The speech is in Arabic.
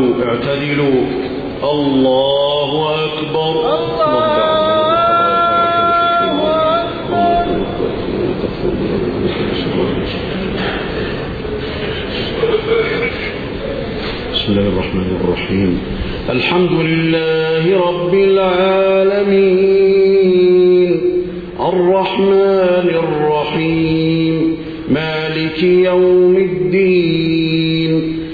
اعتدلوا. الله أكبر. بسم الله الرحمن الرحيم. الحمد لله رب العالمين. الرحمن الرحيم. مالك يوم الدين.